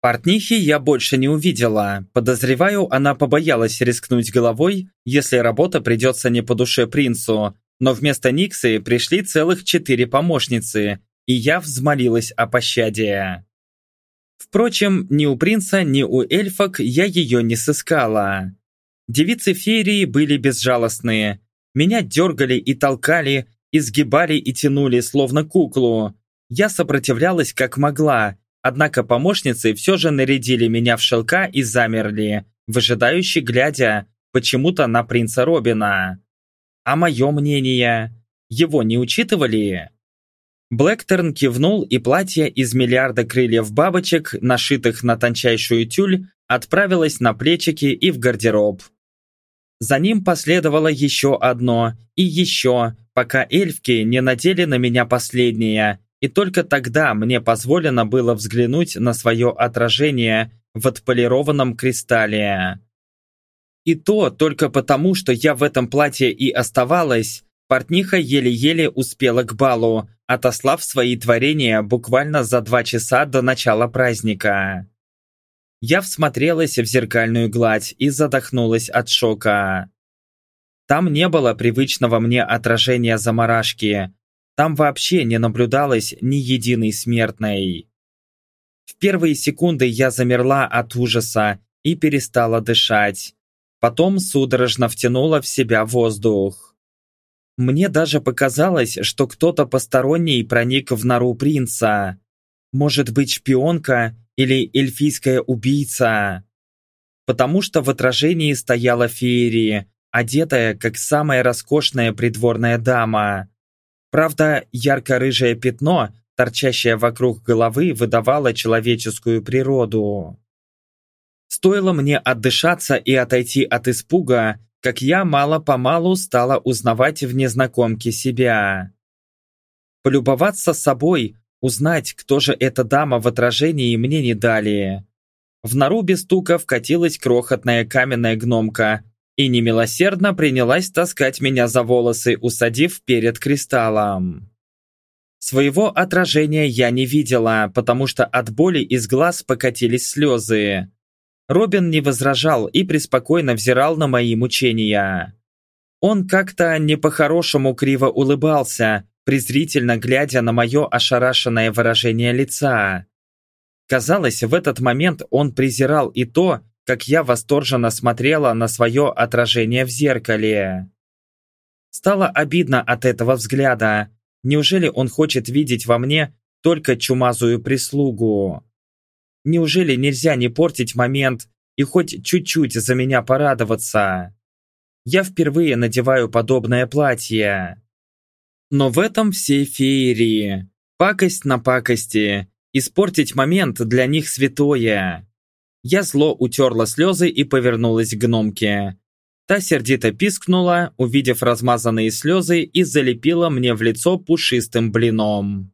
Портнихи я больше не увидела. Подозреваю, она побоялась рискнуть головой, если работа придется не по душе принцу. Но вместо Никсы пришли целых четыре помощницы, и я взмолилась о пощаде. Впрочем, ни у принца, ни у эльфок я ее не сыскала. Девицы феерии были безжалостные. Меня дергали и толкали, изгибали и тянули, словно куклу. Я сопротивлялась как могла, однако помощницы все же нарядили меня в шелка и замерли, выжидающе глядя почему-то на принца Робина. А мое мнение? Его не учитывали? Блэкторн кивнул, и платье из миллиарда крыльев бабочек, нашитых на тончайшую тюль, отправилось на плечики и в гардероб. За ним последовало еще одно и еще, пока эльфки не надели на меня последнее, и только тогда мне позволено было взглянуть на свое отражение в отполированном кристалле. И то только потому, что я в этом платье и оставалась, портниха еле-еле успела к балу, отослав свои творения буквально за два часа до начала праздника. Я всмотрелась в зеркальную гладь и задохнулась от шока. Там не было привычного мне отражения заморашки. Там вообще не наблюдалось ни единой смертной. В первые секунды я замерла от ужаса и перестала дышать. Потом судорожно втянула в себя воздух. Мне даже показалось, что кто-то посторонний проник в нору принца. Может быть шпионка или эльфийская убийца. Потому что в отражении стояла феерия, одетая как самая роскошная придворная дама. Правда, ярко-рыжее пятно, торчащее вокруг головы, выдавало человеческую природу. Стоило мне отдышаться и отойти от испуга, как я мало-помалу стала узнавать в незнакомке себя. Полюбоваться собой, узнать, кто же эта дама в отражении, мне не дали. В нору без стука вкатилась крохотная каменная гномка и немилосердно принялась таскать меня за волосы, усадив перед кристаллом. Своего отражения я не видела, потому что от боли из глаз покатились слезы. Робин не возражал и преспокойно взирал на мои мучения. Он как-то не по-хорошему криво улыбался, презрительно глядя на мое ошарашенное выражение лица. Казалось, в этот момент он презирал и то, как я восторженно смотрела на свое отражение в зеркале. Стало обидно от этого взгляда. Неужели он хочет видеть во мне только чумазую прислугу? Неужели нельзя не портить момент и хоть чуть-чуть за меня порадоваться? Я впервые надеваю подобное платье. Но в этом все феерии. Пакость на пакости. Испортить момент для них святое. Я зло утерла слезы и повернулась к гномке. Та сердито пискнула, увидев размазанные слезы, и залепила мне в лицо пушистым блином.